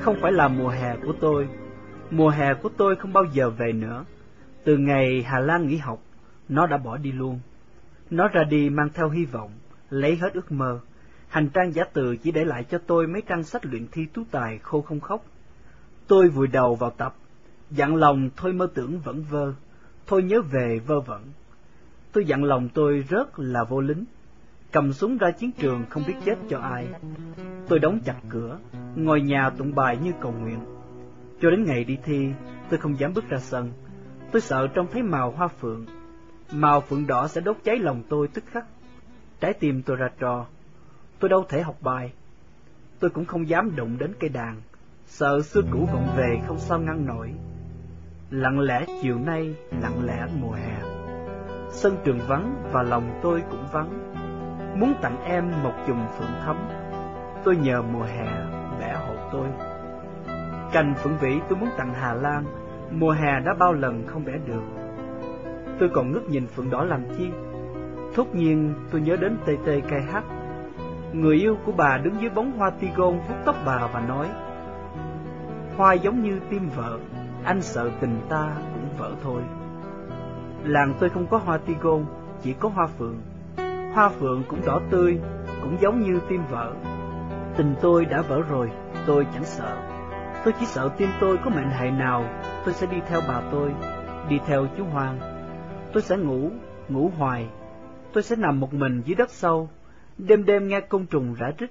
không phải là mùa hè của tôi. Mùa hè của tôi không bao giờ về nữa. Từ ngày Hà Lan nghỉ học, nó đã bỏ đi luôn. Nó ra đi mang theo hy vọng, lấy hết ước mơ. Hành trang giả từ chỉ để lại cho tôi mấy trang sách luyện thi tú tài khô không khóc. Tôi vùi đầu vào tập, dặn lòng thôi mơ tưởng vẫn vơ, thôi nhớ về vơ vẩn. Tôi dặn lòng tôi rất là vô lính, cầm súng ra chiến trường không biết chết cho ai. Tôi đóng chặt cửa, ngồi nhà tụng bài như cầu nguyện. Cho đến ngày đi thi, tôi không dám bước ra sân. Tôi sợ trông thấy màu hoa phượng. Màu phượng đỏ sẽ đốt cháy lòng tôi tức khắc. Trái tim tôi ra trò. Tôi đâu thể học bài. Tôi cũng không dám đụng đến cây đàn, sợ xưa cũ vọng về không sao ngăn nổi. Lặng lẽ chiều nay, lặng lẽ mùa hè. Sân trường vắng và lòng tôi cũng vắng. Muốn tặng em một chùm phượng thắm, tôi nhờ mùa hè vẽ hộ tôi. Cành phượng vĩ tôi muốn tặng Hà Lan, mùa hè đã bao lần không vẽ được. Tôi còn ngước nhìn phượng đỏ làm chi? Thốt nhiên tôi nhớ đến tê tê cây hát. Người yêu của bà đứng dưới bóng hoa tigon vuốt tóc bà và nói Hoa giống như tim vợ, anh sợ tình ta cũng vỡ thôi. Làng tôi không có hoa tigon, chỉ có hoa phượng. Hoa phượng cũng đỏ tươi, cũng giống như tim vỡ. Tình tôi đã vỡ rồi, tôi chẳng sợ. Tôi chỉ sợ tim tôi có mệnh hệ nào, tôi sẽ đi theo bà tôi, đi theo chú Hoàng. Tôi sẽ ngủ, ngủ hoài. Tôi sẽ nằm một mình dưới đất sâu, đêm đêm nghe côn trùng rã rít.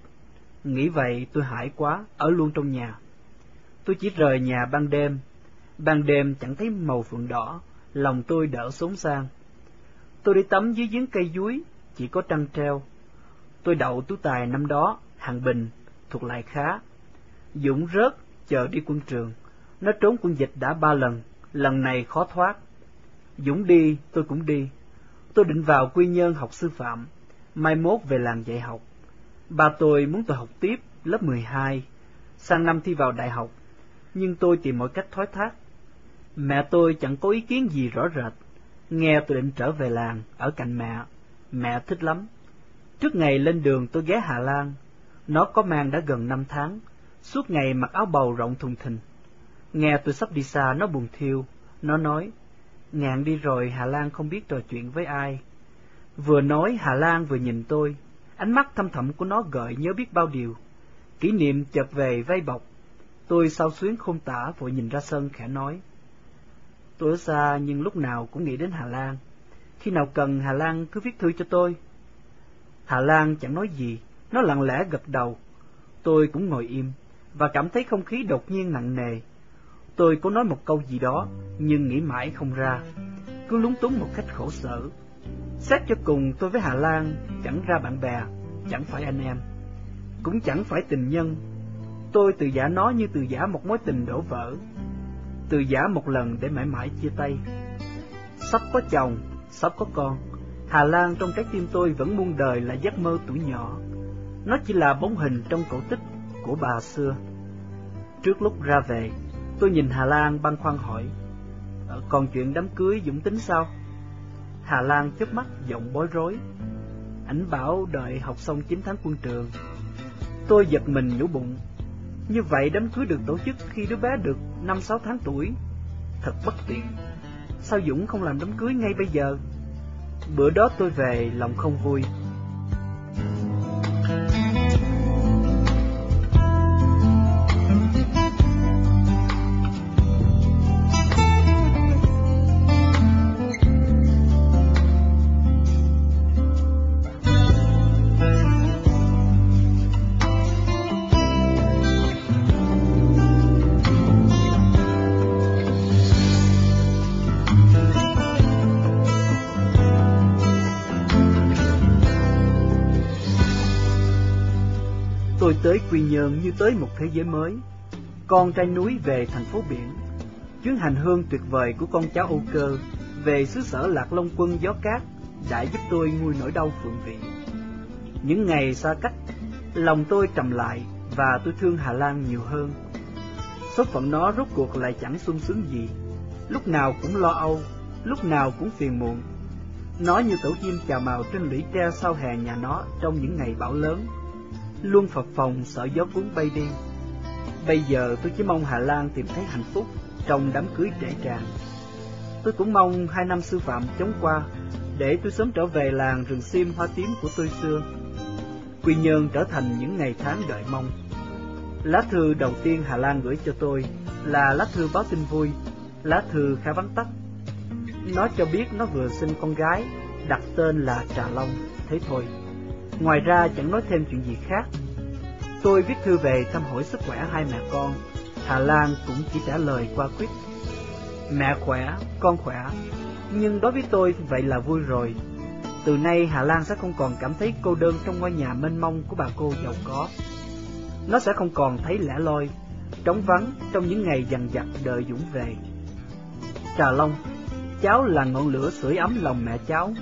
Nghĩ vậy tôi hãi quá, ở luôn trong nhà. Tôi chỉ rời nhà ban đêm. Ban đêm chẳng thấy màu phượng đỏ, lòng tôi đỡ xốn sang. Tôi đi tắm dưới giếng cây dúi, chỉ có trăng treo. Tôi đậu tú tài năm đó, hạng bình, thuộc lại khá. Dũng rớt, chờ đi quân trường. Nó trốn quân dịch đã ba lần, lần này khó thoát. Dũng đi, tôi cũng đi. Tôi định vào quy nhơn học sư phạm, mai mốt về làng dạy học. Ba tôi muốn tôi học tiếp lớp 12, sang năm thi vào đại học, nhưng tôi tìm mọi cách thoái thác. Mẹ tôi chẳng có ý kiến gì rõ rệt, nghe tôi định trở về làng, ở cạnh mẹ. Mẹ thích lắm. Trước ngày lên đường tôi ghé Hà Lan, nó có mang đã gần năm tháng, suốt ngày mặc áo bầu rộng thùng thình. Nghe tôi sắp đi xa, nó buồn thiêu, nó nói, ngạn đi rồi Hà Lan không biết trò chuyện với ai. Vừa nói Hà Lan vừa nhìn tôi, ánh mắt thâm thẳm của nó gợi nhớ biết bao điều. Kỷ niệm chợt về vây bọc, tôi sao xuyến không tả vội nhìn ra sân khẽ nói. Tôi ở xa nhưng lúc nào cũng nghĩ đến Hà Lan. Khi nào cần Hà Lan cứ viết thư cho tôi. Hà Lan chẳng nói gì, nó lặng lẽ gật đầu. Tôi cũng ngồi im, và cảm thấy không khí đột nhiên nặng nề. Tôi có nói một câu gì đó, nhưng nghĩ mãi không ra, cứ lúng túng một cách khổ sở. Xét cho cùng tôi với Hà Lan chẳng ra bạn bè, chẳng phải anh em, cũng chẳng phải tình nhân. Tôi từ giả nó như từ giả một mối tình đổ vỡ, từ giả một lần để mãi mãi chia tay. Sắp có chồng, sắp có con, Hà Lan trong trái tim tôi vẫn muôn đời là giấc mơ tuổi nhỏ. Nó chỉ là bóng hình trong cổ tích của bà xưa. Trước lúc ra về, tôi nhìn Hà Lan băn khoăn hỏi, ờ, còn chuyện đám cưới Dũng tính sao? Hà Lan chớp mắt giọng bối rối. Ảnh bảo đợi học xong 9 tháng quân trường. Tôi giật mình nhủ bụng. Như vậy đám cưới được tổ chức khi đứa bé được 5-6 tháng tuổi. Thật bất tiện. Sao Dũng không làm đám cưới ngay bây giờ? Bữa đó tôi về, lòng không vui. Tới Quy Nhơn như tới một thế giới mới. Con trai núi về thành phố biển. Chuyến hành hương tuyệt vời của con cháu Âu Cơ về xứ sở Lạc Long Quân gió cát đã giúp tôi nguôi nỗi đau phượng vị. Những ngày xa cách, lòng tôi trầm lại và tôi thương Hà Lan nhiều hơn. Số phận nó rốt cuộc lại chẳng sung sướng gì, lúc nào cũng lo âu, lúc nào cũng phiền muộn. Nó như tổ chim chào màu trên lũy tre sau hè nhà nó trong những ngày bão lớn luôn phập phòng sợ gió cuốn bay đi, Bây giờ tôi chỉ mong Hà Lan tìm thấy hạnh phúc trong đám cưới trễ tràn. Tôi cũng mong hai năm sư phạm chống qua để tôi sớm trở về làng rừng sim hoa tím của tôi xưa. Quy nhơn trở thành những ngày tháng đợi mong. Lá thư đầu tiên Hà Lan gửi cho tôi là lá thư báo tin vui, lá thư khá vắn tắt. Nó cho biết nó vừa sinh con gái, đặt tên là Trà Long, thế thôi. Ngoài ra chẳng nói thêm chuyện gì khác. Tôi viết thư về thăm hỏi sức khỏe hai mẹ con. Hà Lan cũng chỉ trả lời qua quyết. Mẹ khỏe, con khỏe, nhưng đối với tôi vậy là vui rồi. Từ nay Hà Lan sẽ không còn cảm thấy cô đơn trong ngôi nhà mênh mông của bà cô giàu có. Nó sẽ không còn thấy lẻ loi, trống vắng trong những ngày dằn dặt đợi Dũng về. Trà Long, cháu là ngọn lửa sưởi ấm lòng mẹ cháu,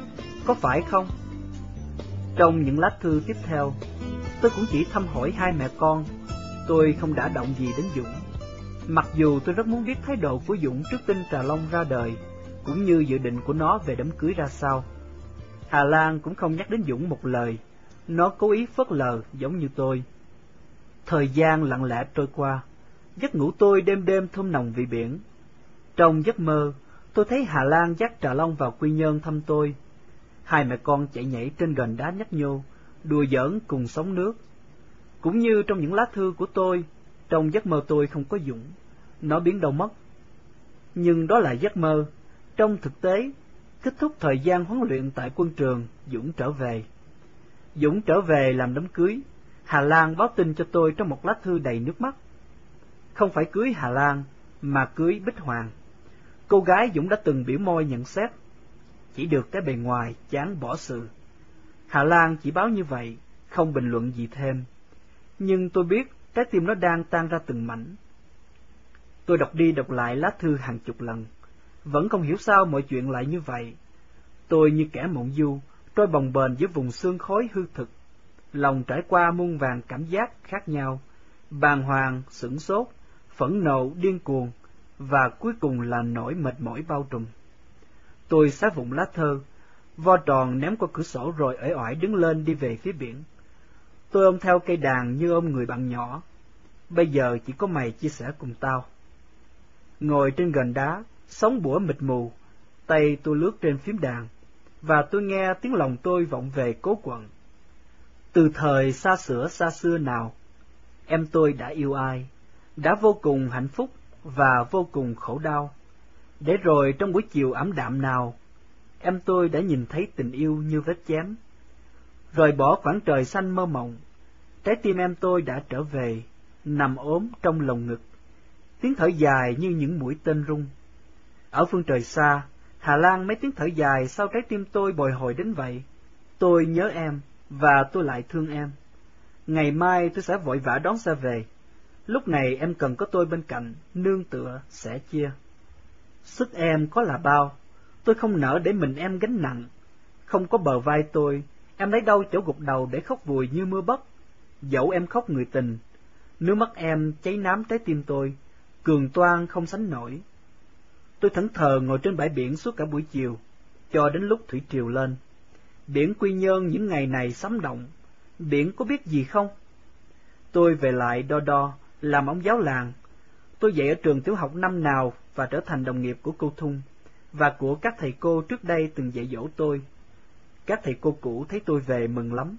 có phải không? Trong những lá thư tiếp theo, tôi cũng chỉ thăm hỏi hai mẹ con, tôi không đã động gì đến Dũng. Mặc dù tôi rất muốn biết thái độ của Dũng trước tin Trà Long ra đời, cũng như dự định của nó về đám cưới ra sao. Hà Lan cũng không nhắc đến Dũng một lời, nó cố ý phớt lờ giống như tôi. Thời gian lặng lẽ trôi qua, giấc ngủ tôi đêm đêm thơm nồng vị biển. Trong giấc mơ, tôi thấy Hà Lan dắt Trà Long vào Quy Nhơn thăm tôi. Hai mẹ con chạy nhảy trên gần đá nhấp nhô, đùa giỡn cùng sóng nước. Cũng như trong những lá thư của tôi, trong giấc mơ tôi không có Dũng, nó biến đâu mất. Nhưng đó là giấc mơ, trong thực tế, kết thúc thời gian huấn luyện tại quân trường, Dũng trở về. Dũng trở về làm đám cưới, Hà Lan báo tin cho tôi trong một lá thư đầy nước mắt. Không phải cưới Hà Lan, mà cưới Bích Hoàng. Cô gái Dũng đã từng biểu môi nhận xét, chỉ được cái bề ngoài chán bỏ sự. Hà Lan chỉ báo như vậy, không bình luận gì thêm. Nhưng tôi biết trái tim nó đang tan ra từng mảnh. Tôi đọc đi đọc lại lá thư hàng chục lần, vẫn không hiểu sao mọi chuyện lại như vậy. Tôi như kẻ mộng du, trôi bồng bềnh giữa vùng xương khói hư thực, lòng trải qua muôn vàng cảm giác khác nhau, bàng hoàng, sửng sốt, phẫn nộ, điên cuồng, và cuối cùng là nỗi mệt mỏi bao trùm. Tôi xá vụn lá thơ, vo tròn ném qua cửa sổ rồi ởi ỏi đứng lên đi về phía biển. Tôi ôm theo cây đàn như ôm người bạn nhỏ. Bây giờ chỉ có mày chia sẻ cùng tao. Ngồi trên gần đá, sóng bủa mịt mù, tay tôi lướt trên phím đàn, và tôi nghe tiếng lòng tôi vọng về cố quận. Từ thời xa xửa xa xưa nào, em tôi đã yêu ai, đã vô cùng hạnh phúc và vô cùng khổ đau. Để rồi trong buổi chiều ảm đạm nào, em tôi đã nhìn thấy tình yêu như vết chém. Rời bỏ khoảng trời xanh mơ mộng, trái tim em tôi đã trở về, nằm ốm trong lồng ngực. Tiếng thở dài như những mũi tên rung. Ở phương trời xa, Hà Lan mấy tiếng thở dài sao trái tim tôi bồi hồi đến vậy. Tôi nhớ em, và tôi lại thương em. Ngày mai tôi sẽ vội vã đón xe về. Lúc này em cần có tôi bên cạnh, nương tựa, sẻ chia. Sức em có là bao, tôi không nỡ để mình em gánh nặng. Không có bờ vai tôi, em lấy đâu chỗ gục đầu để khóc vùi như mưa bất. Dẫu em khóc người tình, nước mắt em cháy nám trái tim tôi, cường toan không sánh nổi. Tôi thẫn thờ ngồi trên bãi biển suốt cả buổi chiều, cho đến lúc thủy triều lên. Biển Quy Nhơn những ngày này sấm động, biển có biết gì không? Tôi về lại đo đo, làm ông giáo làng. Tôi dạy ở trường tiểu học năm nào và trở thành đồng nghiệp của cô Thung, và của các thầy cô trước đây từng dạy dỗ tôi. Các thầy cô cũ thấy tôi về mừng lắm.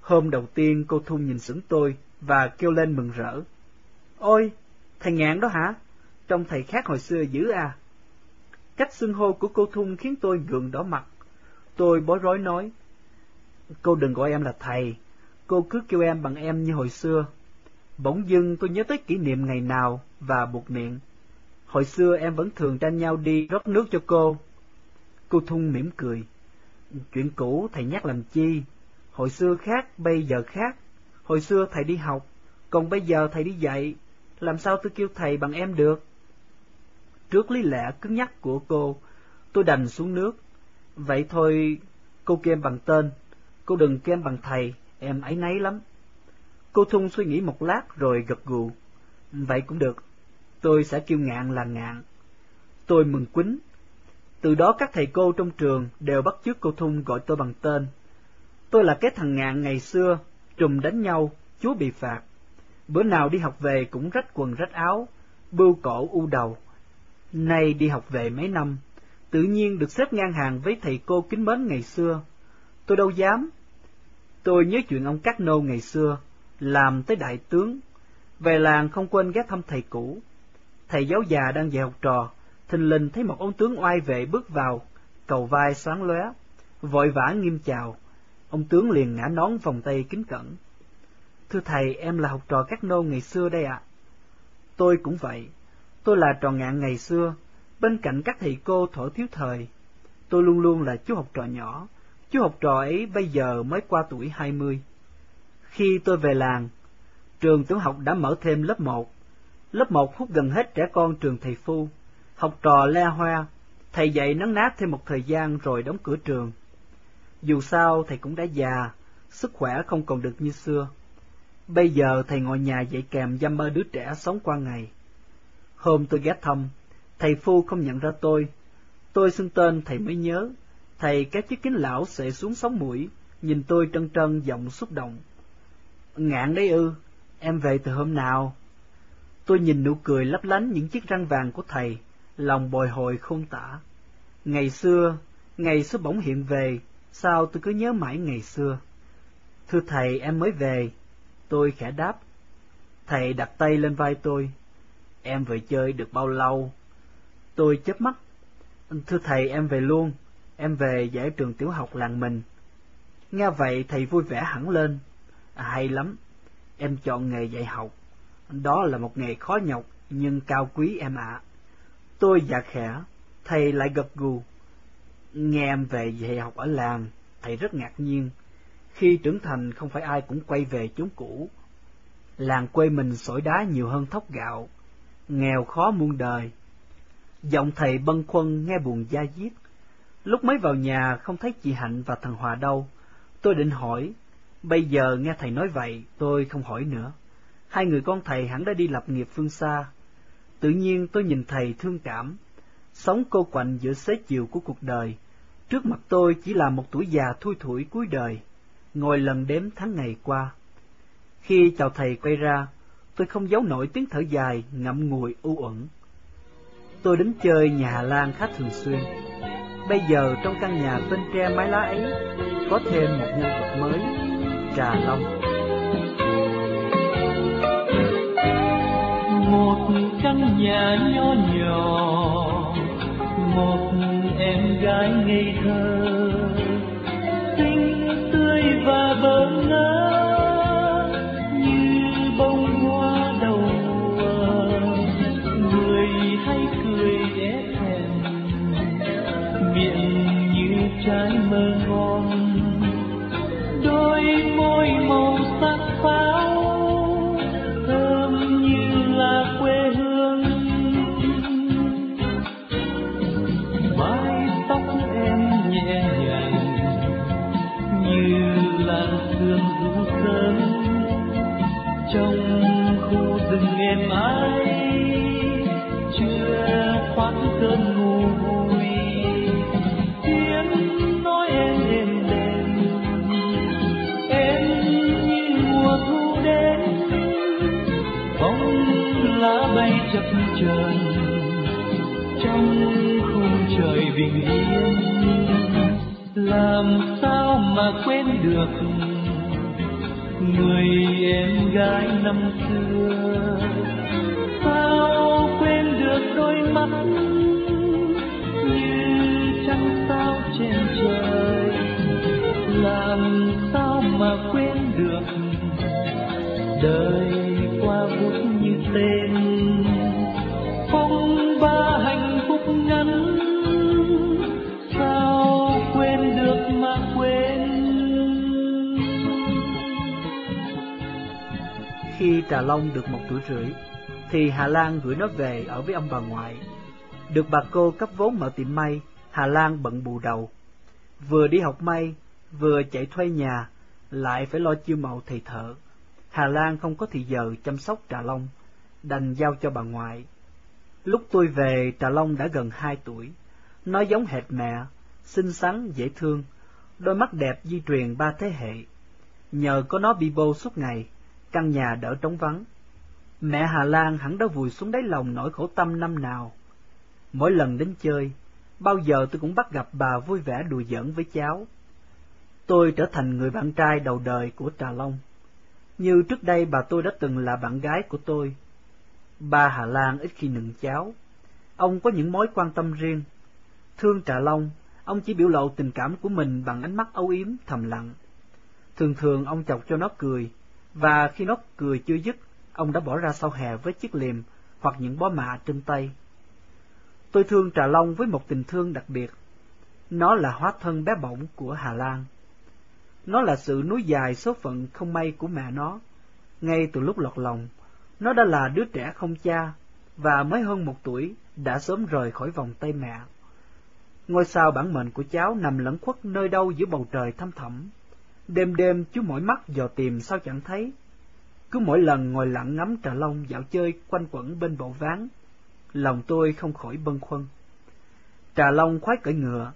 Hôm đầu tiên cô Thung nhìn sững tôi và kêu lên mừng rỡ. Ôi, thầy ngạn đó hả? Trông thầy khác hồi xưa dữ à? Cách xưng hô của cô Thung khiến tôi gượng đỏ mặt. Tôi bối rối nói, cô đừng gọi em là thầy, cô cứ kêu em bằng em như hồi xưa. Bỗng dưng tôi nhớ tới kỷ niệm ngày nào và buộc miệng. Hồi xưa em vẫn thường tranh nhau đi rót nước cho cô. Cô Thung mỉm cười. Chuyện cũ thầy nhắc làm chi? Hồi xưa khác, bây giờ khác. Hồi xưa thầy đi học, còn bây giờ thầy đi dạy. Làm sao tôi kêu thầy bằng em được? Trước lý lẽ cứng nhắc của cô, tôi đành xuống nước. Vậy thôi, cô kêu em bằng tên, cô đừng kêu em bằng thầy, em ấy nấy lắm. Cô Thung suy nghĩ một lát rồi gật gù. Vậy cũng được, tôi sẽ kêu ngạn là ngạn. Tôi mừng quýnh. Từ đó các thầy cô trong trường đều bắt chước cô Thung gọi tôi bằng tên. Tôi là cái thằng ngạn ngày xưa, trùm đánh nhau, chúa bị phạt. Bữa nào đi học về cũng rách quần rách áo, bưu cổ u đầu. Nay đi học về mấy năm, tự nhiên được xếp ngang hàng với thầy cô kính mến ngày xưa. Tôi đâu dám. Tôi nhớ chuyện ông Cát Nô ngày xưa, làm tới đại tướng. Về làng không quên ghé thăm thầy cũ. Thầy giáo già đang dạy học trò, thình lình thấy một ông tướng oai vệ bước vào, cầu vai sáng lóe, vội vã nghiêm chào. Ông tướng liền ngã nón vòng tay kính cẩn. Thưa thầy, em là học trò các Nô ngày xưa đây ạ. Tôi cũng vậy. Tôi là trò ngạn ngày xưa, bên cạnh các thầy cô thổi thiếu thời. Tôi luôn luôn là chú học trò nhỏ, chú học trò ấy bây giờ mới qua tuổi hai mươi. Khi tôi về làng, trường tiểu học đã mở thêm lớp một. Lớp một hút gần hết trẻ con trường thầy Phu, học trò le hoa, thầy dạy nắng nát thêm một thời gian rồi đóng cửa trường. Dù sao thầy cũng đã già, sức khỏe không còn được như xưa. Bây giờ thầy ngồi nhà dạy kèm dăm ba đứa trẻ sống qua ngày. Hôm tôi ghé thăm, thầy Phu không nhận ra tôi. Tôi xưng tên thầy mới nhớ. Thầy các chiếc kính lão xệ xuống sống mũi, nhìn tôi trân trân giọng xúc động. Ngạn đấy ư, em về từ hôm nào? Tôi nhìn nụ cười lấp lánh những chiếc răng vàng của thầy, lòng bồi hồi không tả. Ngày xưa, ngày xưa bỗng hiện về, sao tôi cứ nhớ mãi ngày xưa. Thưa thầy, em mới về, Tôi khẽ đáp. Thầy đặt tay lên vai tôi. Em về chơi được bao lâu? Tôi chớp mắt. Thưa thầy, em về luôn. Em về giải trường tiểu học làng mình. Nghe vậy thầy vui vẻ hẳn lên. À, hay lắm. Em chọn nghề dạy học. Đó là một nghề khó nhọc nhưng cao quý em ạ. Tôi dạ khẽ, thầy lại gật gù. Nghe em về dạy học ở làng, thầy rất ngạc nhiên khi trưởng thành không phải ai cũng quay về chốn cũ. Làng quê mình sỏi đá nhiều hơn thóc gạo, nghèo khó muôn đời. Giọng thầy bâng khuâng nghe buồn da diết. Lúc mới vào nhà không thấy chị Hạnh và thằng Hòa đâu, tôi định hỏi. Bây giờ nghe thầy nói vậy, tôi không hỏi nữa. Hai người con thầy hẳn đã đi lập nghiệp phương xa. Tự nhiên tôi nhìn thầy thương cảm, sống cô quạnh giữa xế chiều của cuộc đời. Trước mặt tôi chỉ là một tuổi già thui thủi cuối đời ngồi lần đếm tháng ngày qua. Khi chào thầy quay ra, tôi không giấu nổi tiếng thở dài, ngậm ngùi u uẩn. Tôi đến chơi nhà Hà Lan khá thường xuyên. Bây giờ trong căn nhà bên tre mái lá ấy, có thêm một nhân vật mới, Trà Long. Một căn nhà nhỏ nhỏ, một em gái ngây thơ xinh tươi và bơ ngỡ. Trà Long được một tuổi rưỡi, thì Hà Lan gửi nó về ở với ông bà ngoại. Được bà cô cấp vốn mở tiệm may, Hà Lan bận bù đầu. Vừa đi học may, vừa chạy thuê nhà, lại phải lo chiêu mậu thầy thợ. Hà Lan không có thì giờ chăm sóc Trà Long, đành giao cho bà ngoại. Lúc tôi về, Trà Long đã gần hai tuổi. Nó giống hệt mẹ, xinh xắn, dễ thương, đôi mắt đẹp di truyền ba thế hệ. Nhờ có nó bị bô suốt ngày, căn nhà đỡ trống vắng. Mẹ Hà Lan hẳn đã vùi xuống đáy lòng nỗi khổ tâm năm nào. Mỗi lần đến chơi, bao giờ tôi cũng bắt gặp bà vui vẻ đùa giỡn với cháu. Tôi trở thành người bạn trai đầu đời của Trà Long. Như trước đây bà tôi đã từng là bạn gái của tôi. Ba Hà Lan ít khi nựng cháu. Ông có những mối quan tâm riêng. Thương Trà Long, ông chỉ biểu lộ tình cảm của mình bằng ánh mắt âu yếm thầm lặng. Thường thường ông chọc cho nó cười, và khi nó cười chưa dứt, ông đã bỏ ra sau hè với chiếc liềm hoặc những bó mạ trên tay. Tôi thương Trà Long với một tình thương đặc biệt. Nó là hóa thân bé bỏng của Hà Lan. Nó là sự nối dài số phận không may của mẹ nó. Ngay từ lúc lọt lòng, nó đã là đứa trẻ không cha, và mới hơn một tuổi đã sớm rời khỏi vòng tay mẹ. Ngôi sao bản mệnh của cháu nằm lẫn khuất nơi đâu giữa bầu trời thăm thẳm. Đêm đêm chú mỏi mắt dò tìm sao chẳng thấy. Cứ mỗi lần ngồi lặng ngắm trà long dạo chơi quanh quẩn bên bộ ván, lòng tôi không khỏi bâng khuâng. Trà long khoái cởi ngựa,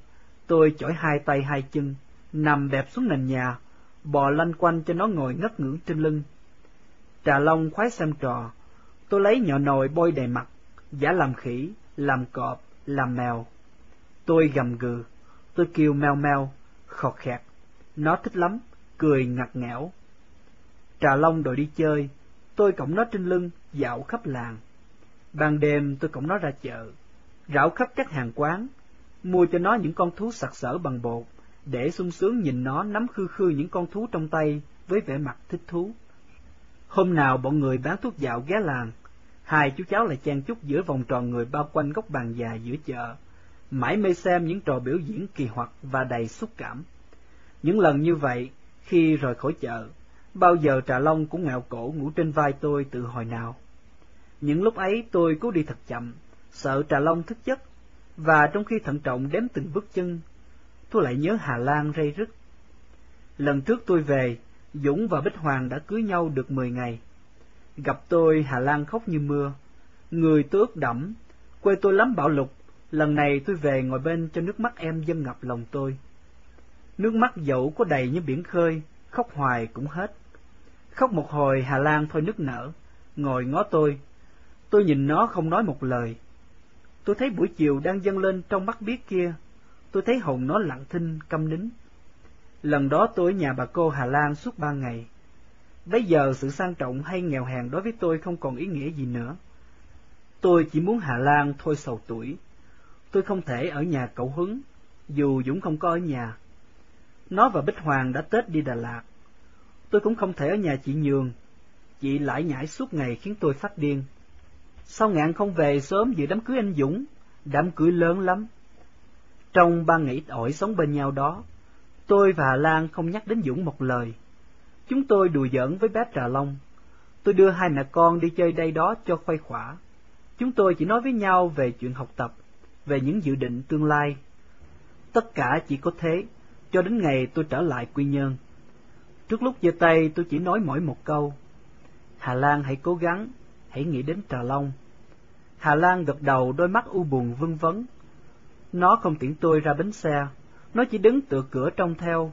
tôi chổi hai tay hai chân, nằm bẹp xuống nền nhà, bò lanh quanh cho nó ngồi ngất ngưỡng trên lưng. Trà long khoái xem trò, tôi lấy nhỏ nồi bôi đầy mặt, giả làm khỉ, làm cọp, làm mèo. Tôi gầm gừ, tôi kêu meo meo, khọt khẹt. Nó thích lắm, cười ngặt nghẽo. Trà Long đòi đi chơi, tôi cõng nó trên lưng, dạo khắp làng. Ban đêm tôi cõng nó ra chợ, rảo khắp các hàng quán, mua cho nó những con thú sặc sỡ bằng bột, để sung sướng nhìn nó nắm khư khư những con thú trong tay với vẻ mặt thích thú. Hôm nào bọn người bán thuốc dạo ghé làng, hai chú cháu lại chen chúc giữa vòng tròn người bao quanh góc bàn già giữa chợ, mãi mê xem những trò biểu diễn kỳ hoặc và đầy xúc cảm. Những lần như vậy, khi rời khỏi chợ, bao giờ Trà Long cũng ngạo cổ ngủ trên vai tôi từ hồi nào. Những lúc ấy tôi cố đi thật chậm, sợ Trà Long thức giấc, và trong khi thận trọng đếm từng bước chân, tôi lại nhớ Hà Lan rây rứt. Lần trước tôi về, Dũng và Bích Hoàng đã cưới nhau được mười ngày. Gặp tôi Hà Lan khóc như mưa, người tôi ướt đẫm, quê tôi lắm bạo lục, lần này tôi về ngồi bên cho nước mắt em dâng ngập lòng tôi. Nước mắt dẫu có đầy như biển khơi, khóc hoài cũng hết. Khóc một hồi Hà Lan thôi nức nở, ngồi ngó tôi. Tôi nhìn nó không nói một lời. Tôi thấy buổi chiều đang dâng lên trong mắt biết kia, tôi thấy hồn nó lặng thinh, câm nín. Lần đó tôi ở nhà bà cô Hà Lan suốt ba ngày. Bây giờ sự sang trọng hay nghèo hèn đối với tôi không còn ý nghĩa gì nữa. Tôi chỉ muốn Hà Lan thôi sầu tuổi. Tôi không thể ở nhà cậu hứng, dù Dũng không có ở nhà. Nó và Bích Hoàng đã Tết đi Đà Lạt. Tôi cũng không thể ở nhà chị Nhường. Chị lại nhảy suốt ngày khiến tôi phát điên. Sao ngạn không về sớm dự đám cưới anh Dũng? Đám cưới lớn lắm. Trong ba ngày ít ỏi sống bên nhau đó, tôi và Hà Lan không nhắc đến Dũng một lời. Chúng tôi đùa giỡn với bé Trà Long. Tôi đưa hai mẹ con đi chơi đây đó cho khoai khỏa. Chúng tôi chỉ nói với nhau về chuyện học tập, về những dự định tương lai. Tất cả chỉ có thế, cho đến ngày tôi trở lại Quy Nhơn. Trước lúc giơ tay tôi chỉ nói mỗi một câu. Hà Lan hãy cố gắng, hãy nghĩ đến Trà Long. Hà Lan gật đầu đôi mắt u buồn vân vấn. Nó không tiễn tôi ra bến xe, nó chỉ đứng tựa cửa trông theo.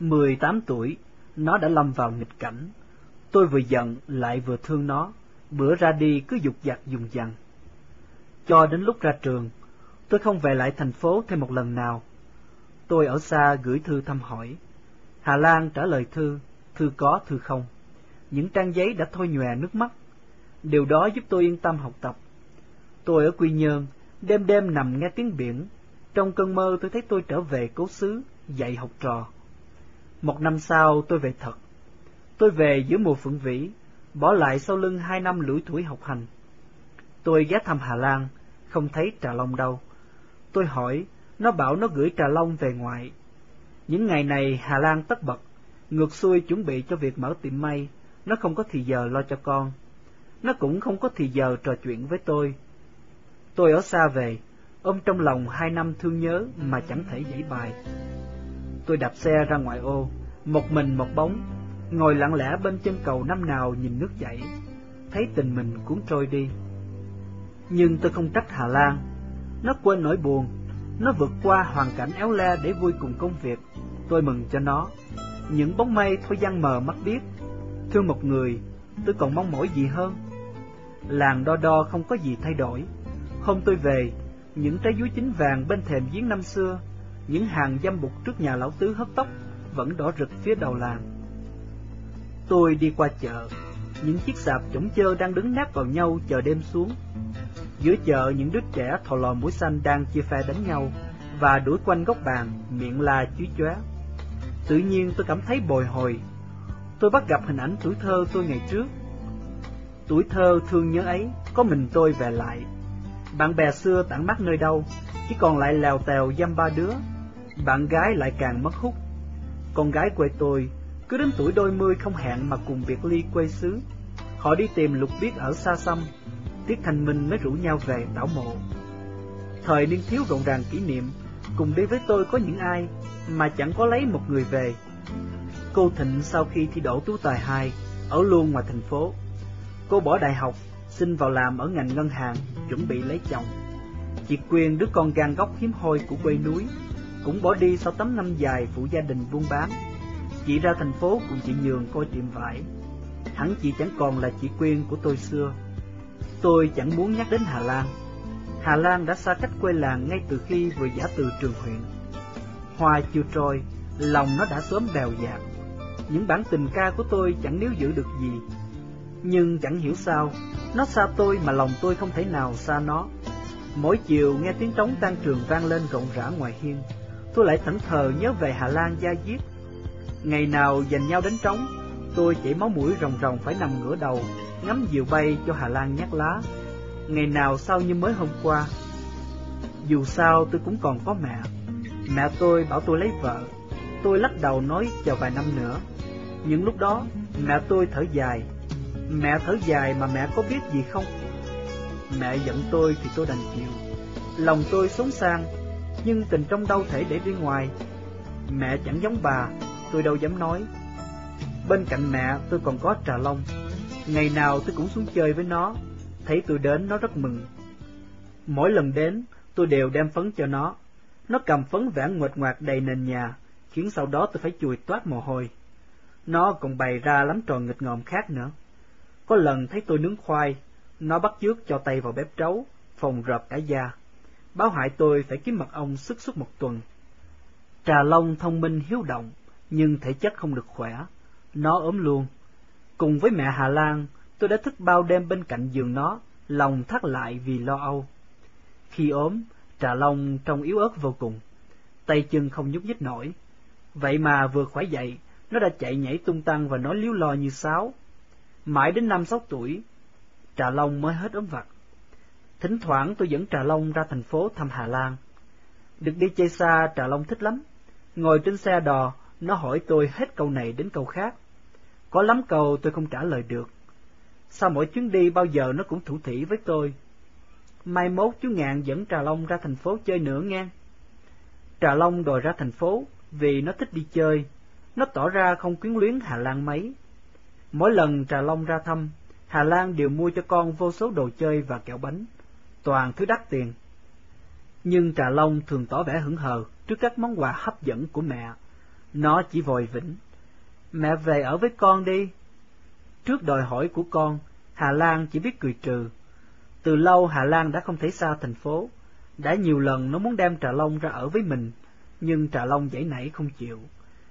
Mười tám tuổi, nó đã lâm vào nghịch cảnh. Tôi vừa giận lại vừa thương nó, bữa ra đi cứ dục dặt dùng dằn. Cho đến lúc ra trường, tôi không về lại thành phố thêm một lần nào. Tôi ở xa gửi thư thăm hỏi. Hà Lan trả lời thư, thư có thư không. Những trang giấy đã thôi nhòe nước mắt. Điều đó giúp tôi yên tâm học tập. Tôi ở Quy Nhơn, đêm đêm nằm nghe tiếng biển. Trong cơn mơ tôi thấy tôi trở về cố xứ, dạy học trò. Một năm sau tôi về thật. Tôi về giữa mùa phượng vĩ, bỏ lại sau lưng hai năm lủi thủi học hành. Tôi ghé thăm Hà Lan, không thấy Trà Long đâu. Tôi hỏi, nó bảo nó gửi Trà Long về ngoại. Những ngày này Hà Lan tất bật, ngược xuôi chuẩn bị cho việc mở tiệm may, nó không có thì giờ lo cho con. Nó cũng không có thì giờ trò chuyện với tôi. Tôi ở xa về, ôm trong lòng hai năm thương nhớ mà chẳng thể dãy bài. Tôi đạp xe ra ngoại ô, một mình một bóng, ngồi lặng lẽ bên chân cầu năm nào nhìn nước chảy, thấy tình mình cuốn trôi đi. Nhưng tôi không trách Hà Lan, nó quên nỗi buồn, nó vượt qua hoàn cảnh éo le để vui cùng công việc, tôi mừng cho nó. Những bóng mây thôi giăng mờ mắt biết, thương một người, tôi còn mong mỏi gì hơn. Làng đo đo không có gì thay đổi. Hôm tôi về, những trái dúi chín vàng bên thềm giếng năm xưa, những hàng dâm bụt trước nhà lão tứ hớt tóc vẫn đỏ rực phía đầu làng. Tôi đi qua chợ, những chiếc sạp chổng chơ đang đứng nát vào nhau chờ đêm xuống. Giữa chợ những đứa trẻ thò lò mũi xanh đang chia phe đánh nhau và đuổi quanh góc bàn, miệng la chúi chóe. Tự nhiên tôi cảm thấy bồi hồi. Tôi bắt gặp hình ảnh tuổi thơ tôi ngày trước. Tuổi thơ thương nhớ ấy, có mình tôi về lại. Bạn bè xưa tản mắt nơi đâu, chỉ còn lại lèo tèo dăm ba đứa. Bạn gái lại càng mất hút. Con gái quê tôi, cứ đến tuổi đôi mươi không hẹn mà cùng biệt ly quê xứ. Họ đi tìm lục biết ở xa xăm, Tiết Thanh Minh mới rủ nhau về đảo mộ. Thời niên thiếu rộn ràng kỷ niệm, cùng đi với tôi có những ai mà chẳng có lấy một người về. Cô Thịnh sau khi thi đỗ tú tài hai ở luôn ngoài thành phố. Cô bỏ đại học, xin vào làm ở ngành ngân hàng, chuẩn bị lấy chồng. Chị Quyên đứa con gan góc hiếm hoi của quê núi, cũng bỏ đi sau tấm năm dài phụ gia đình buôn bán. Chị ra thành phố cùng chị Nhường coi tiệm vải. Hẳn chị chẳng còn là chị Quyên của tôi xưa. Tôi chẳng muốn nhắc đến Hà Lan. Hà Lan đã xa cách quê làng ngay từ khi vừa giả từ trường huyện. Hoa chưa trôi, lòng nó đã sớm bèo dạt. Những bản tình ca của tôi chẳng níu giữ được gì. Nhưng chẳng hiểu sao, nó xa tôi mà lòng tôi không thể nào xa nó. Mỗi chiều nghe tiếng trống tan trường vang lên rộn rã ngoài hiên, tôi lại thẫn thờ nhớ về Hà Lan gia diết. Ngày nào dành nhau đến trống, tôi chảy máu mũi ròng ròng phải nằm ngửa đầu, ngắm diều bay cho Hà Lan nhát lá. Ngày nào sao như mới hôm qua. Dù sao tôi cũng còn có mẹ. Mẹ tôi bảo tôi lấy vợ. Tôi lắc đầu nói chờ vài năm nữa. Những lúc đó, mẹ tôi thở dài. Mẹ thở dài mà mẹ có biết gì không? Mẹ giận tôi thì tôi đành chịu. Lòng tôi sống sang, nhưng tình trong đâu thể để bên ngoài. Mẹ chẳng giống bà, tôi đâu dám nói. Bên cạnh mẹ tôi còn có trà long. Ngày nào tôi cũng xuống chơi với nó, thấy tôi đến nó rất mừng. Mỗi lần đến, tôi đều đem phấn cho nó. Nó cầm phấn vẽ nguệt ngoạc đầy nền nhà, khiến sau đó tôi phải chùi toát mồ hôi. Nó còn bày ra lắm trò nghịch ngợm khác nữa. Có lần thấy tôi nướng khoai, nó bắt chước cho tay vào bếp trấu, phòng rợp cả da. Báo hại tôi phải kiếm mật ong sức suốt một tuần. Trà Long thông minh hiếu động, nhưng thể chất không được khỏe. Nó ốm luôn. Cùng với mẹ Hà Lan, tôi đã thức bao đêm bên cạnh giường nó, lòng thắt lại vì lo âu. Khi ốm, Trà Long trông yếu ớt vô cùng, tay chân không nhúc nhích nổi. Vậy mà vừa khỏi dậy, nó đã chạy nhảy tung tăng và nói líu lo như sáo. Mãi đến năm sáu tuổi, Trà Long mới hết ốm vặt. Thỉnh thoảng tôi dẫn Trà Long ra thành phố thăm Hà Lan. Được đi chơi xa, Trà Long thích lắm. Ngồi trên xe đò, nó hỏi tôi hết câu này đến câu khác. Có lắm câu tôi không trả lời được. Sau mỗi chuyến đi bao giờ nó cũng thủ thỉ với tôi. Mai mốt chú Ngạn dẫn Trà Long ra thành phố chơi nữa nghe. Trà Long đòi ra thành phố vì nó thích đi chơi. Nó tỏ ra không quyến luyến Hà Lan mấy. Mỗi lần Trà Long ra thăm, Hà Lan đều mua cho con vô số đồ chơi và kẹo bánh, toàn thứ đắt tiền. Nhưng Trà Long thường tỏ vẻ hững hờ trước các món quà hấp dẫn của mẹ. Nó chỉ vòi vĩnh. Mẹ về ở với con đi. Trước đòi hỏi của con, Hà Lan chỉ biết cười trừ. Từ lâu Hà Lan đã không thể xa thành phố. Đã nhiều lần nó muốn đem Trà Long ra ở với mình, nhưng Trà Long dãy nảy không chịu.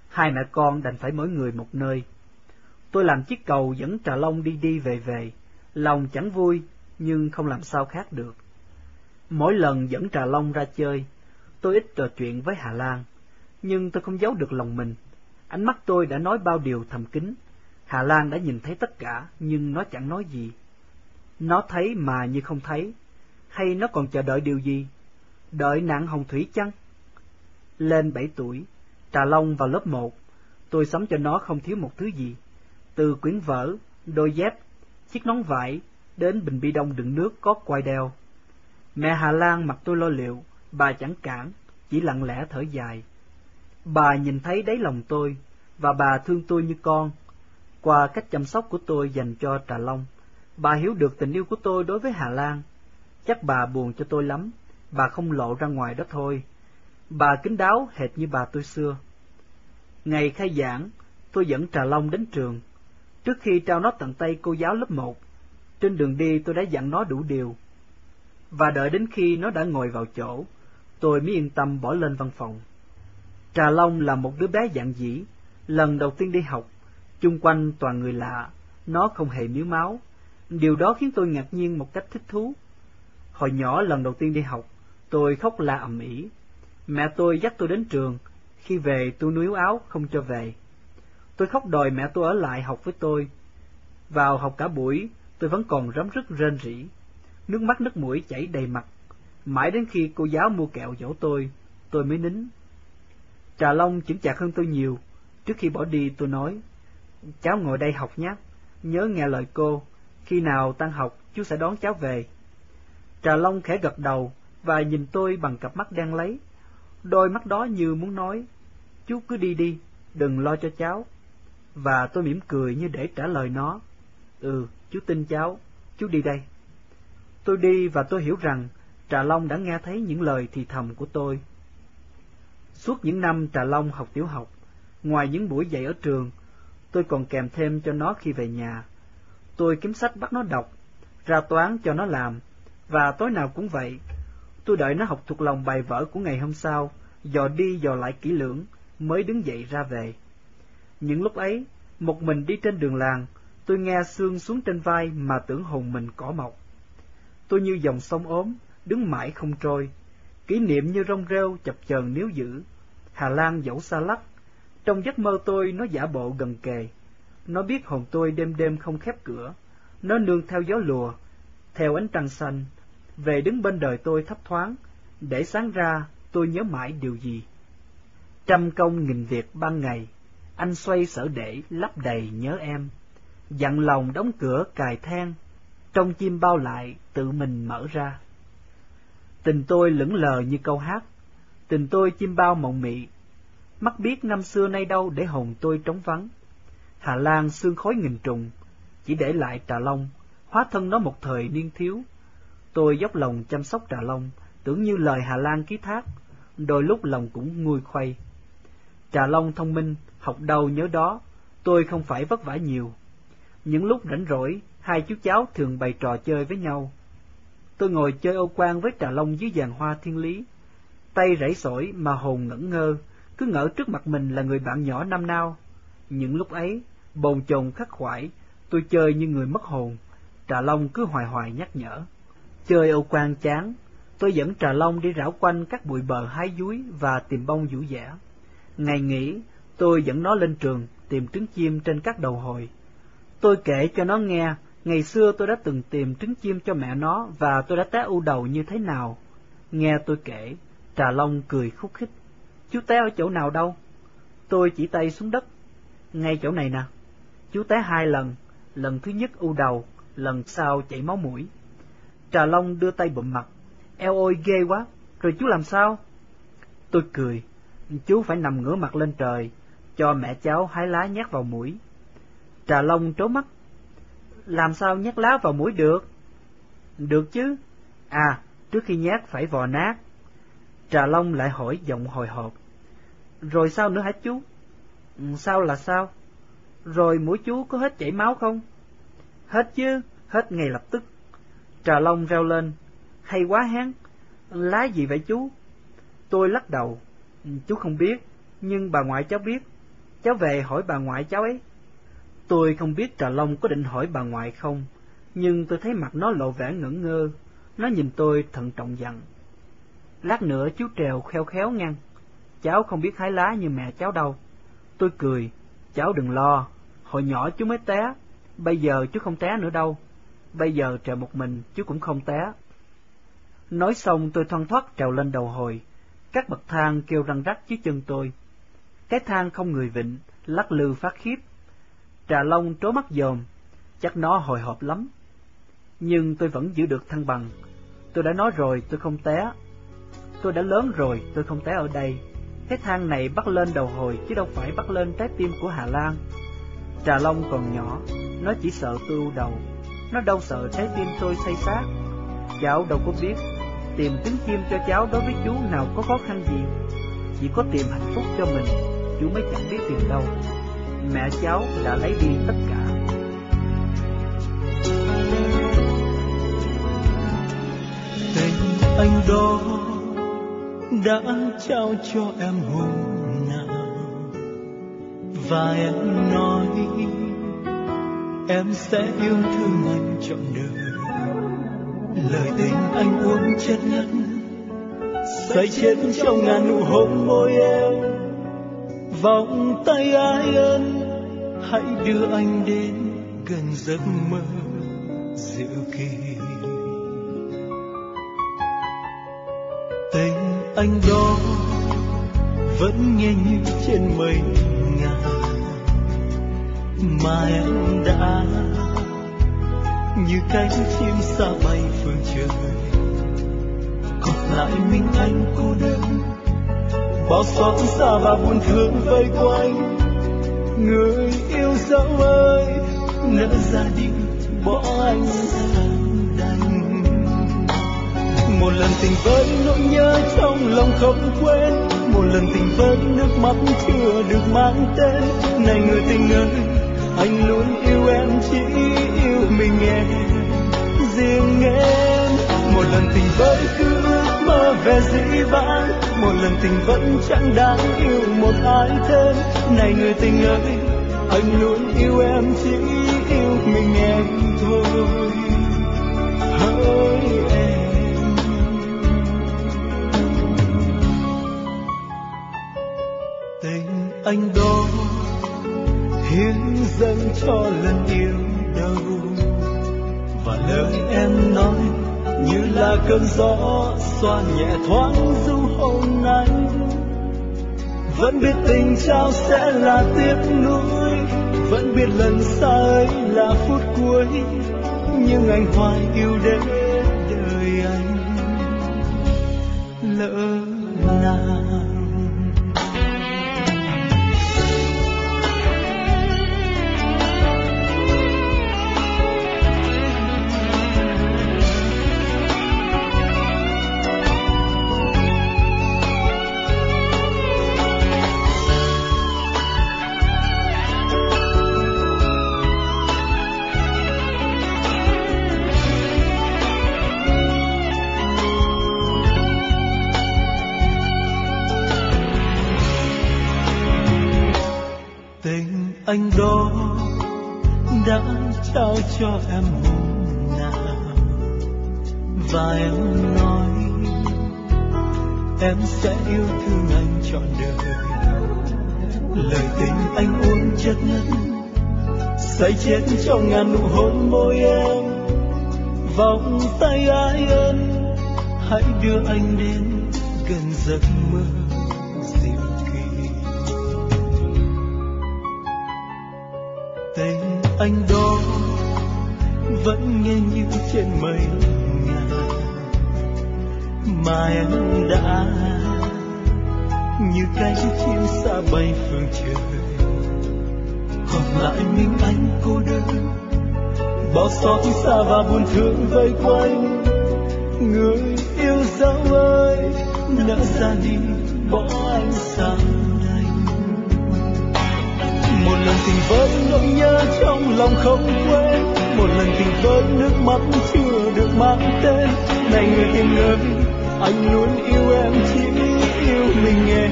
Hai mẹ con đành phải mỗi người một nơi. Tôi làm chiếc cầu dẫn Trà Long đi đi về về, lòng chẳng vui, nhưng không làm sao khác được. Mỗi lần dẫn Trà Long ra chơi, tôi ít trò chuyện với Hà Lan, nhưng tôi không giấu được lòng mình. Ánh mắt tôi đã nói bao điều thầm kín. Hà Lan đã nhìn thấy tất cả, nhưng nó chẳng nói gì. Nó thấy mà như không thấy, hay nó còn chờ đợi điều gì? Đợi nạn hồng thủy chăng? Lên bảy tuổi, Trà Long vào lớp một, tôi sắm cho nó không thiếu một thứ gì. Từ quyển vở, đôi dép, chiếc nón vải, đến bình bi đông đựng nước có quai đeo. Mẹ Hà Lan mặc tôi lo liệu, bà chẳng cản, chỉ lặng lẽ thở dài. Bà nhìn thấy đáy lòng tôi, và bà thương tôi như con. Qua cách chăm sóc của tôi dành cho Trà Long, bà hiểu được tình yêu của tôi đối với Hà Lan. Chắc bà buồn cho tôi lắm, bà không lộ ra ngoài đó thôi. Bà kính đáo hệt như bà tôi xưa. Ngày khai giảng, tôi dẫn Trà Long đến trường. Trước khi trao nó tận tay cô giáo lớp 1, trên đường đi tôi đã dặn nó đủ điều. Và đợi đến khi nó đã ngồi vào chỗ, tôi mới yên tâm bỏ lên văn phòng. Trà Long là một đứa bé dạng dĩ, lần đầu tiên đi học, chung quanh toàn người lạ, nó không hề miếu máu. Điều đó khiến tôi ngạc nhiên một cách thích thú. Hồi nhỏ lần đầu tiên đi học, tôi khóc la ầm ĩ. Mẹ tôi dắt tôi đến trường, khi về tôi níu áo không cho về. Tôi khóc đòi mẹ tôi ở lại học với tôi. Vào học cả buổi, tôi vẫn còn rắm rứt rên rỉ. Nước mắt nước mũi chảy đầy mặt. Mãi đến khi cô giáo mua kẹo dỗ tôi, tôi mới nín. Trà Long chững chạc hơn tôi nhiều. Trước khi bỏ đi tôi nói, cháu ngồi đây học nhé, nhớ nghe lời cô, khi nào tan học chú sẽ đón cháu về. Trà Long khẽ gật đầu và nhìn tôi bằng cặp mắt đen lấy. Đôi mắt đó như muốn nói, chú cứ đi đi, đừng lo cho cháu. Và tôi mỉm cười như để trả lời nó. Ừ, chú tin cháu, chú đi đây. Tôi đi và tôi hiểu rằng Trà Long đã nghe thấy những lời thì thầm của tôi. Suốt những năm Trà Long học tiểu học, ngoài những buổi dạy ở trường, tôi còn kèm thêm cho nó khi về nhà. Tôi kiếm sách bắt nó đọc, ra toán cho nó làm, và tối nào cũng vậy. Tôi đợi nó học thuộc lòng bài vở của ngày hôm sau, dò đi dò lại kỹ lưỡng, mới đứng dậy ra về. Những lúc ấy, một mình đi trên đường làng, tôi nghe xương xuống trên vai mà tưởng hồn mình cỏ mọc. Tôi như dòng sông ốm, đứng mãi không trôi, kỷ niệm như rong rêu chập chờn níu giữ. Hà Lan dẫu xa lắc, trong giấc mơ tôi nó giả bộ gần kề. Nó biết hồn tôi đêm đêm không khép cửa, nó nương theo gió lùa, theo ánh trăng xanh, về đứng bên đời tôi thấp thoáng, để sáng ra tôi nhớ mãi điều gì. Trăm công nghìn việc ban ngày, anh xoay sở để lấp đầy nhớ em, dặn lòng đóng cửa cài then, trong chim bao lại tự mình mở ra. Tình tôi lững lờ như câu hát, tình tôi chim bao mộng mị, mắt biết năm xưa nay đâu để hồn tôi trống vắng. Hà Lan xương khói nghìn trùng, chỉ để lại Trà Long, hóa thân nó một thời niên thiếu. Tôi dốc lòng chăm sóc Trà Long, tưởng như lời Hà Lan ký thác, đôi lúc lòng cũng nguôi khuây. Trà Long thông minh, học đâu nhớ đó, tôi không phải vất vả nhiều. Những lúc rảnh rỗi, hai chú cháu thường bày trò chơi với nhau. Tôi ngồi chơi ô quan với Trà Long dưới giàn hoa thiên lý, tay rảy sỏi mà hồn ngẩn ngơ, cứ ngỡ trước mặt mình là người bạn nhỏ năm nao. Những lúc ấy, bồn chồn khắc khoải, tôi chơi như người mất hồn, Trà Long cứ hoài hoài nhắc nhở. Chơi ô quan chán, tôi dẫn Trà Long đi rảo quanh các bụi bờ hái dúi và tìm bông vũ dẻ. Ngày nghỉ, tôi dẫn nó lên trường tìm trứng chim trên các đầu hồi. Tôi kể cho nó nghe, ngày xưa tôi đã từng tìm trứng chim cho mẹ nó và tôi đã té u đầu như thế nào. Nghe tôi kể, Trà Long cười khúc khích. Chú té ở chỗ nào đâu? Tôi chỉ tay xuống đất. Ngay chỗ này nè. Chú té hai lần, lần thứ nhất u đầu, lần sau chảy máu mũi. Trà Long đưa tay bụm mặt. Eo ôi ghê quá, rồi chú làm sao? Tôi cười, chú phải nằm ngửa mặt lên trời, cho mẹ cháu hái lá nhét vào mũi. Trà Long trố mắt. Làm sao nhét lá vào mũi được? Được chứ. À, trước khi nhét phải vò nát. Trà Long lại hỏi giọng hồi hộp. Rồi sao nữa hả chú? Ừ, sao là sao? Rồi mũi chú có hết chảy máu không? Hết chứ, hết ngay lập tức. Trà Long reo lên. Hay quá hán, lá gì vậy chú? Tôi lắc đầu. Ừ, chú không biết, nhưng bà ngoại cháu biết. Cháu về hỏi bà ngoại cháu ấy. Tôi không biết Trà Long có định hỏi bà ngoại không, nhưng tôi thấy mặt nó lộ vẻ ngẩn ngơ. Nó nhìn tôi thận trọng dặn. Lát nữa chú trèo khéo khéo ngăn. Cháu không biết hái lá như mẹ cháu đâu. Tôi cười, cháu đừng lo, hồi nhỏ chú mới té, bây giờ chú không té nữa đâu. Bây giờ trèo một mình chú cũng không té. Nói xong tôi thoăn thoắt trèo lên đầu hồi, các bậc thang kêu răng rắc dưới chân tôi. Cái thang không người vịnh, lắc lư phát khiếp. Trà Long trố mắt dòm, chắc nó hồi hộp lắm. Nhưng tôi vẫn giữ được thăng bằng. Tôi đã nói rồi tôi không té tôi đã lớn rồi, tôi không té ở đây. Cái thang này bắt lên đầu hồi chứ đâu phải bắt lên trái tim của Hà Lan. Trà Long còn nhỏ, nó chỉ sợ tôi đầu. Nó đâu sợ trái tim tôi say sát. Cháu đâu có biết, tìm tiếng chim cho cháu đối với chú nào có khó khăn gì. Chỉ có tìm hạnh phúc cho mình, chú mới chẳng biết tìm đâu. Mẹ cháu đã lấy đi tất cả. Tình anh đó đã trao cho em hôm nào và em nói, em sẽ yêu thương anh trọn đời. Lời tình anh uống chất ngất say chết trong ngàn nụ hôn môi em. Vòng tay ai ân, hãy đưa anh đến gần giấc mơ dịu kỳ. Anh đó vẫn nghe như trên mây ngàn mà em đã như cánh chim xa bay phương trời. Còn lại mình anh cô đơn, bao xót xa và buồn thương vây quanh. Người yêu dấu ơi nỡ ra đi bỏ anh một lần tình với nỗi nhớ trong lòng không quên. Một lần tình với nước mắt chưa được mang tên. Này người tình ơi, anh luôn yêu em, chỉ yêu mình em. Riêng em, một lần tình với cứ ước mơ về dĩ vãng. Một lần tình vẫn chẳng đáng yêu một ai thêm. Này người tình ơi, anh luôn yêu em, chỉ yêu mình em thôi. Anh đó hiến dâng cho lần yêu đầu. Và lời em nói như là cơn gió xoa nhẹ thoáng du hôm nay vẫn biết tình trao sẽ là tiếc nuối, vẫn biết lần xa ấy là phút cuối. Nhưng anh hoài yêu đến tình anh ôm chất ngất say chết trong ngàn nụ hôn môi em. Vòng tay ai ân, hãy đưa anh đến gần giấc mơ dịu kỳ. Tình anh đó vẫn nghe như trên mây ngàn, mà em đã như cánh chim xa bay phương trời. Còn lại mình anh cô đơn. Bao xót xa và buồn thương vây quanh. Người yêu dấu ơi đã ra đi, bỏ anh sang đành một lần tình vẫn nỗi nhớ trong lòng không quên. Một lần tình vẫn nước mắt chưa được mang tên. Này người tình ơi, anh luôn yêu em chỉ yêu mình em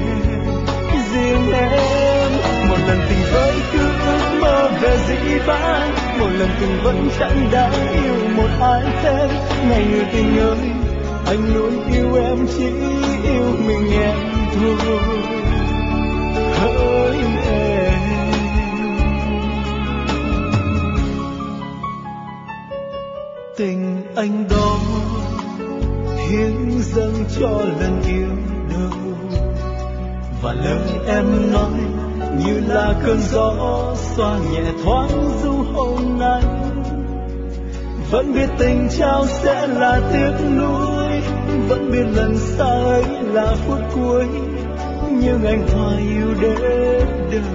riêng em, một lần tình với cứ ước mơ về dĩ vãng. Một lần tình vẫn chẳng đáng yêu một ai thêm. Này người tình ơi, anh luôn yêu em, chỉ yêu mình em thôi hỡi em. Tình anh đó hiến dâng cho lần lời em nói, như là cơn gió xoa nhẹ thoáng du hồn anh vẫn biết tình trao sẽ là tiếc nuối, vẫn biết lần xa ấy là phút cuối. Nhưng anh hoài yêu đến đời